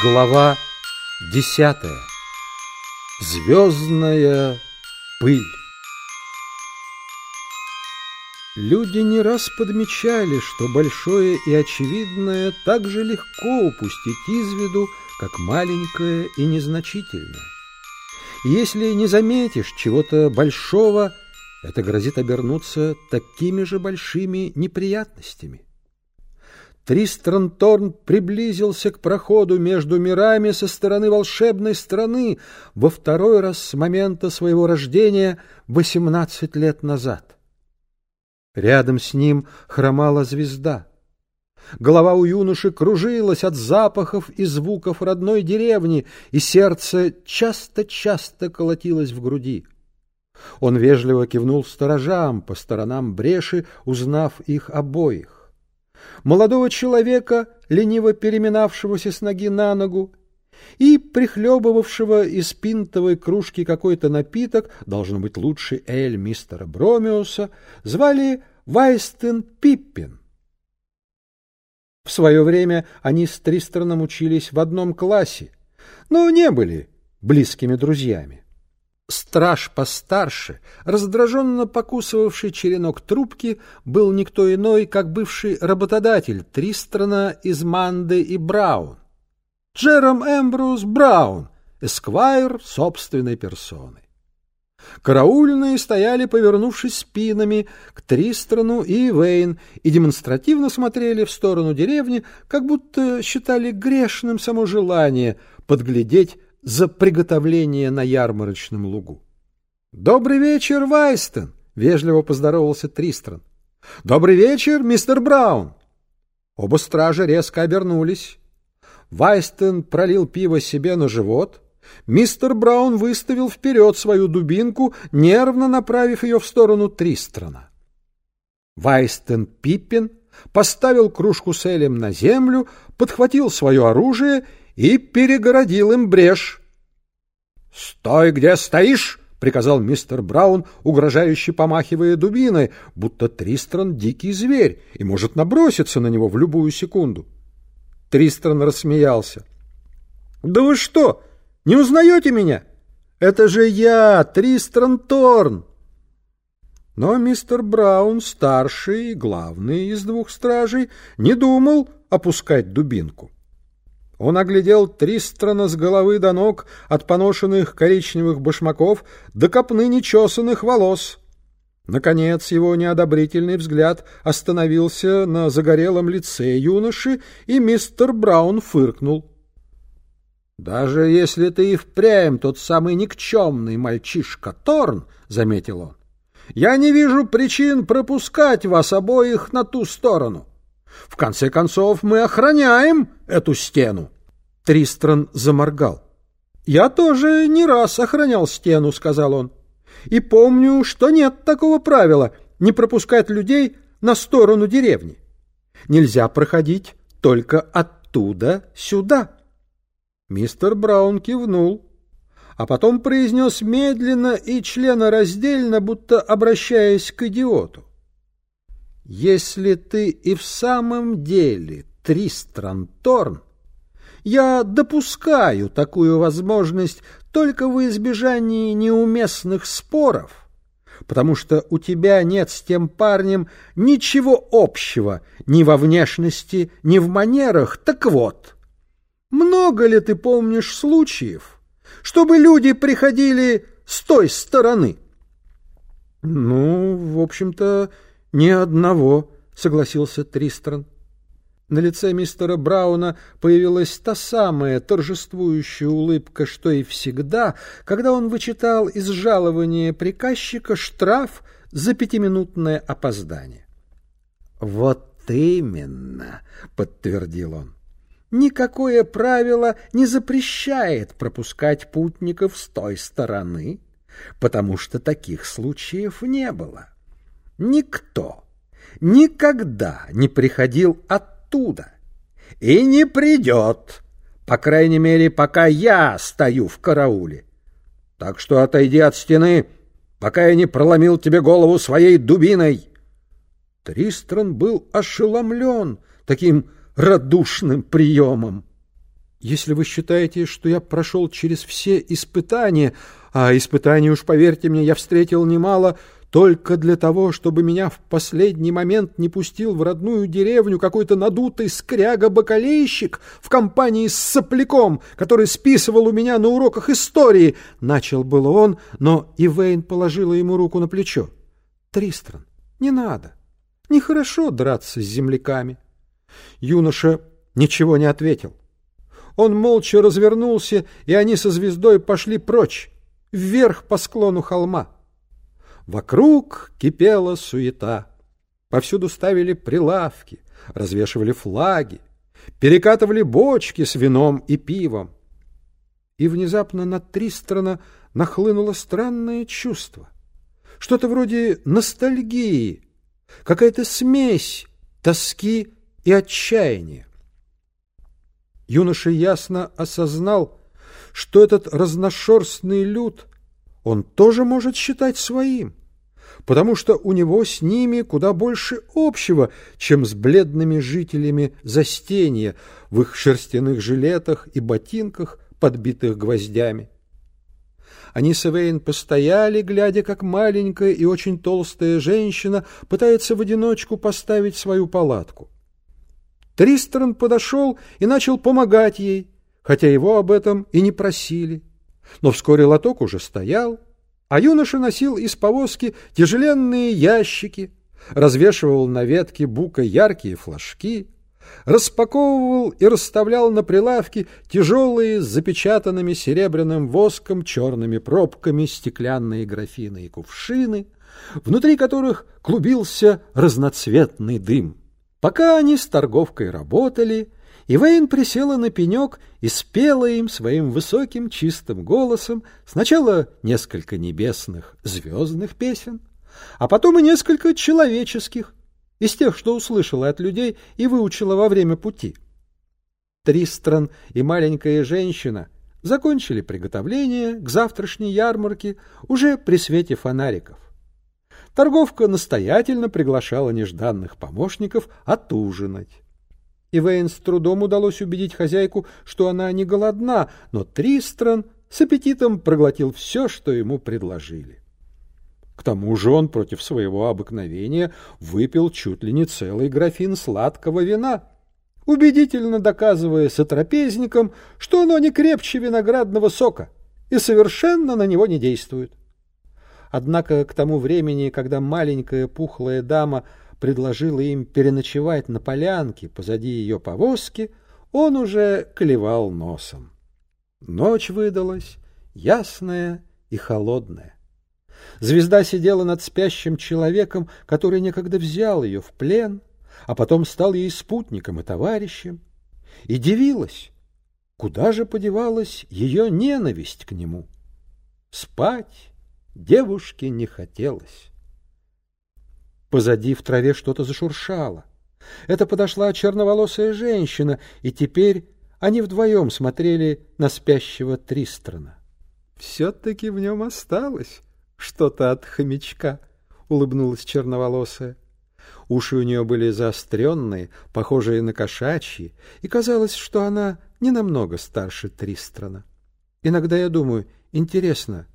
Глава десятая. Звездная пыль. Люди не раз подмечали, что большое и очевидное так же легко упустить из виду, как маленькое и незначительное. если не заметишь чего-то большого, это грозит обернуться такими же большими неприятностями. Тристран Торн приблизился к проходу между мирами со стороны волшебной страны во второй раз с момента своего рождения восемнадцать лет назад. Рядом с ним хромала звезда. Голова у юноши кружилась от запахов и звуков родной деревни, и сердце часто-часто колотилось в груди. Он вежливо кивнул сторожам по сторонам бреши, узнав их обоих. Молодого человека, лениво переминавшегося с ноги на ногу, и прихлебывавшего из пинтовой кружки какой-то напиток, должно быть лучший эль мистера Бромиуса, звали Вайстен Пиппин. В свое время они с Тристраном учились в одном классе, но не были близкими друзьями. Страж постарше, раздраженно покусывавший черенок трубки, был никто иной, как бывший работодатель Тристрана из Манды и Браун. Джером Эмбрус Браун, эсквайр собственной персоной. Караульные стояли, повернувшись спинами к Тристрану и Вейн, и демонстративно смотрели в сторону деревни, как будто считали грешным само желание подглядеть за приготовление на ярмарочном лугу. — Добрый вечер, Вайстон! — вежливо поздоровался Тристран. — Добрый вечер, мистер Браун! Оба стража резко обернулись. Вайстон пролил пиво себе на живот. Мистер Браун выставил вперед свою дубинку, нервно направив ее в сторону Тристрана. Вайстон Пиппин поставил кружку с Элем на землю, подхватил свое оружие и перегородил им брешь. — Стой, где стоишь! — приказал мистер Браун, угрожающе помахивая дубиной, будто Тристран — дикий зверь и может наброситься на него в любую секунду. Тристран рассмеялся. — Да вы что, не узнаете меня? Это же я, Тристран Торн! Но мистер Браун, старший и главный из двух стражей, не думал опускать дубинку. Он оглядел Тристрана с головы до ног, от поношенных коричневых башмаков до копны нечесанных волос. Наконец его неодобрительный взгляд остановился на загорелом лице юноши, и мистер Браун фыркнул. — Даже если ты и впрямь тот самый никчемный мальчишка Торн, — заметил он, — я не вижу причин пропускать вас обоих на ту сторону. В конце концов, мы охраняем эту стену. Тристран заморгал. — Я тоже не раз охранял стену, — сказал он. — И помню, что нет такого правила — не пропускать людей на сторону деревни. Нельзя проходить только оттуда сюда. Мистер Браун кивнул, а потом произнес медленно и членораздельно, будто обращаясь к идиоту. Если ты и в самом деле Тристран Торн, я допускаю такую возможность только в избежании неуместных споров, потому что у тебя нет с тем парнем ничего общего ни во внешности, ни в манерах. Так вот, много ли ты помнишь случаев, чтобы люди приходили с той стороны? — Ну, в общем-то, ни одного, — согласился Тристран. На лице мистера Брауна появилась та самая торжествующая улыбка, что и всегда, когда он вычитал из жалования приказчика штраф за пятиминутное опоздание. «Вот именно», — подтвердил он, — «никакое правило не запрещает пропускать путников с той стороны, потому что таких случаев не было. Никто никогда не приходил от оттуда. И не придет, по крайней мере, пока я стою в карауле. Так что отойди от стены, пока я не проломил тебе голову своей дубиной. Тристран был ошеломлен таким радушным приемом. Если вы считаете, что я прошел через все испытания, а испытаний, уж поверьте мне, я встретил немало, только для того, чтобы меня в последний момент не пустил в родную деревню какой-то надутый скряга-бакалейщик в компании с сопляком, который списывал у меня на уроках истории. Начал было он, но Ивейн положила ему руку на плечо. Тристран, не надо. Нехорошо драться с земляками. Юноша ничего не ответил. Он молча развернулся, и они со звездой пошли прочь, вверх по склону холма. Вокруг кипела суета. Повсюду ставили прилавки, развешивали флаги, перекатывали бочки с вином и пивом. И внезапно на Тристрана нахлынуло странное чувство. Что-то вроде ностальгии, какая-то смесь тоски и отчаяния юноша ясно осознал, что этот разношерстный люд он тоже может считать своим, потому что у него с ними куда больше общего, чем с бледными жителями застенья в их шерстяных жилетах и ботинках, подбитых гвоздями. Они с Эвейн постояли, глядя, как маленькая и очень толстая женщина пытается в одиночку поставить свою палатку. Тристран подошел и начал помогать ей, хотя его об этом и не просили. Но вскоре лоток уже стоял, а юноша носил из повозки тяжеленные ящики, развешивал на ветке бука яркие флажки, распаковывал и расставлял на прилавке тяжелые с запечатанными серебряным воском черными пробками стеклянные графины и кувшины, внутри которых клубился разноцветный дым. Пока они с торговкой работали, Ивейн присела на пенек и спела им своим высоким чистым голосом сначала несколько небесных звездных песен, а потом и несколько человеческих, из тех, что услышала от людей и выучила во время пути. Тристран и маленькая женщина закончили приготовление к завтрашней ярмарке уже при свете фонариков. Торговка настоятельно приглашала нежданных помощников отужинать. Ивейн с трудом удалось убедить хозяйку, что она не голодна, но Тристран с аппетитом проглотил все, что ему предложили. К тому же он против своего обыкновения выпил чуть ли не целый графин сладкого вина, убедительно доказывая сотрапезникам, что оно не крепче виноградного сока и совершенно на него не действует. Однако к тому времени, когда маленькая пухлая дама предложила им переночевать на полянке позади ее повозки, он уже клевал носом. Ночь выдалась ясная и холодная. Звезда сидела над спящим человеком, который некогда взял ее в плен, а потом стал ей спутником и товарищем, и дивилась, куда же подевалась ее ненависть к нему. Спать Девушке не хотелось. Позади в траве что-то зашуршало. Это подошла черноволосая женщина, и теперь они вдвоем смотрели на спящего Тристрана. «Все-таки в нем осталось что-то от хомячка», — улыбнулась черноволосая. Уши у нее были заостренные, похожие на кошачьи, и казалось, что она не намного старше Тристрана. Иногда я думаю, интересно,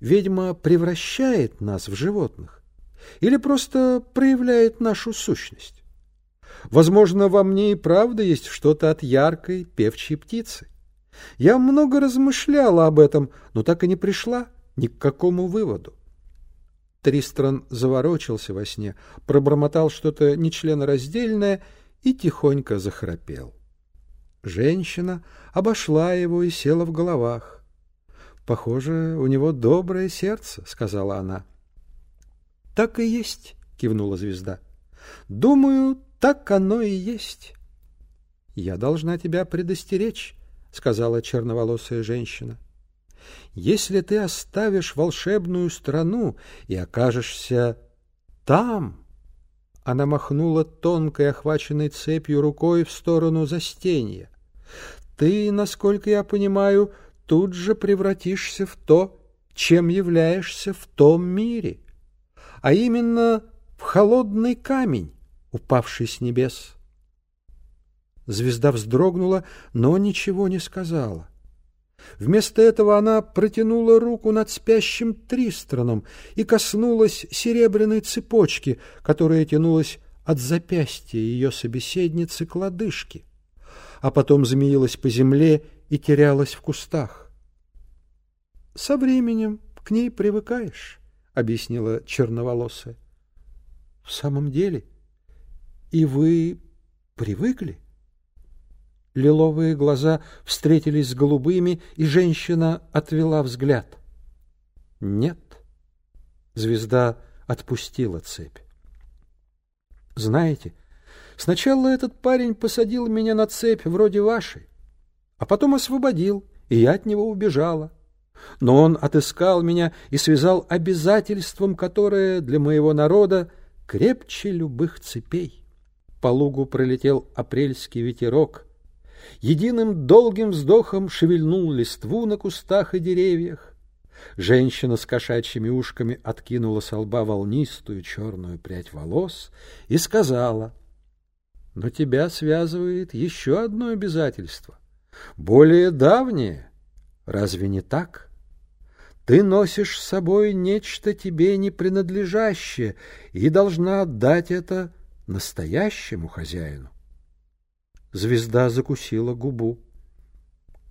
ведьма превращает нас в животных или просто проявляет нашу сущность? Возможно, во мне и правда есть что-то от яркой певчей птицы. Я много размышляла об этом, но так и не пришла ни к какому выводу. Тристран заворочился во сне, пробормотал что-то нечленораздельное и тихонько захрапел. Женщина обошла его и села в головах. Похоже, у него доброе сердце, сказала она. Так и есть, кивнула звезда. Думаю, так оно и есть. Я должна тебя предостеречь, сказала черноволосая женщина. Если ты оставишь волшебную страну и окажешься там, она махнула тонкой, охваченной цепью рукой в сторону застенья. Ты, насколько я понимаю, тут же превратишься в то, чем являешься в том мире, а именно в холодный камень, упавший с небес. Звезда вздрогнула, но ничего не сказала. Вместо этого она протянула руку над спящим Тристроном и коснулась серебряной цепочки, которая тянулась от запястья ее собеседницы к лодыжке, а потом змеилась по земле и терялась в кустах. — Со временем к ней привыкаешь, — объяснила черноволосая. — В самом деле? И вы привыкли? — Лиловые глаза встретились с голубыми, и женщина отвела взгляд. Нет. Звезда отпустила цепь. Знаете, сначала этот парень посадил меня на цепь вроде вашей, а потом освободил, и я от него убежала. Но он отыскал меня и связал обязательством, которое для моего народа крепче любых цепей. По лугу пролетел апрельский ветерок — единым долгим вздохом шевельнул листву на кустах и деревьях. Женщина с кошачьими ушками откинула со лба волнистую черную прядь волос и сказала, «Но тебя связывает еще одно обязательство, более давнее. Разве не так?» Ты носишь с собой нечто тебе не принадлежащее и должна отдать это настоящему хозяину. Звезда закусила губу.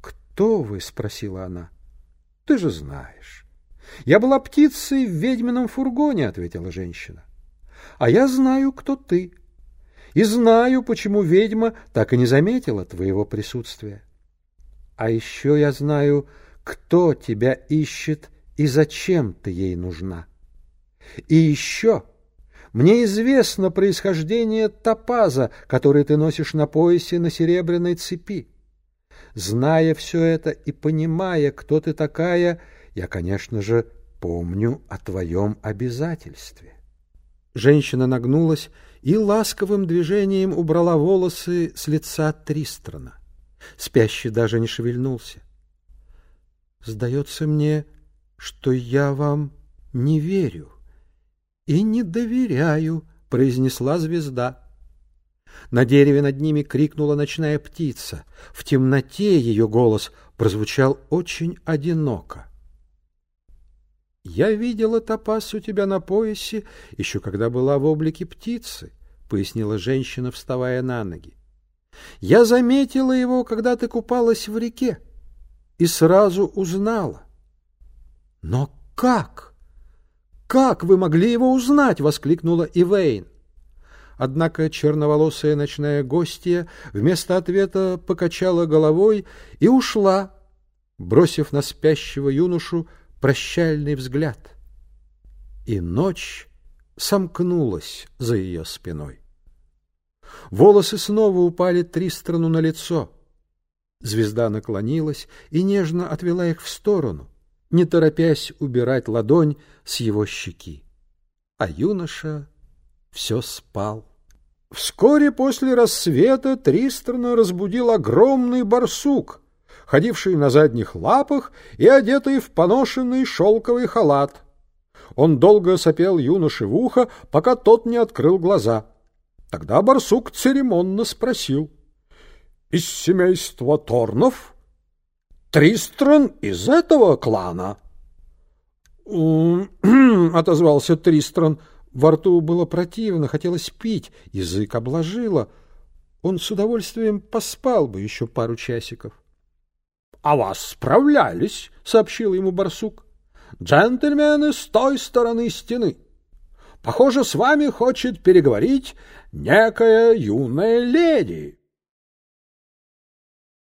«Кто вы?» — спросила она. «Ты же знаешь». «Я была птицей в ведьмином фургоне», — ответила женщина. «А я знаю, кто ты, и знаю, почему ведьма так и не заметила твоего присутствия. А еще я знаю, кто тебя ищет и зачем ты ей нужна. И еще мне известно происхождение топаза, который ты носишь на поясе на серебряной цепи. Зная все это и понимая, кто ты такая, я, конечно же, помню о твоем обязательстве. Женщина нагнулась и ласковым движением убрала волосы с лица Тристрана. Спящий даже не шевельнулся. «Сдается мне, что я вам не верю» и не доверяю», — произнесла звезда. На дереве над ними крикнула ночная птица. В темноте ее голос прозвучал очень одиноко. «Я видела топаз у тебя на поясе, еще когда была в облике птицы», — пояснила женщина, вставая на ноги. «Я заметила его, когда ты купалась в реке, и сразу узнала». «Но как?» «Как вы могли его узнать?» — воскликнула Ивейн. Однако черноволосая ночная гостья вместо ответа покачала головой и ушла, бросив на спящего юношу прощальный взгляд. И ночь сомкнулась за ее спиной. Волосы снова упали Тристрану на лицо. Звезда наклонилась и нежно отвела их в сторону — не торопясь убирать ладонь с его щеки. А юноша все спал. Вскоре после рассвета Тристрана разбудил огромный барсук, ходивший на задних лапах и одетый в поношенный шелковый халат. Он долго сопел юноше в ухо, пока тот не открыл глаза. Тогда барсук церемонно спросил. — Из семейства Торнов? — Тристран из этого клана? — отозвался Тристран. Во рту было противно, хотелось пить, язык обложило. Он с удовольствием поспал бы еще пару часиков. — А вас справлялись, — сообщил ему барсук. — Джентльмены с той стороны стены. Похоже, с вами хочет переговорить некая юная леди.